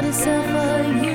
gotta suffer. You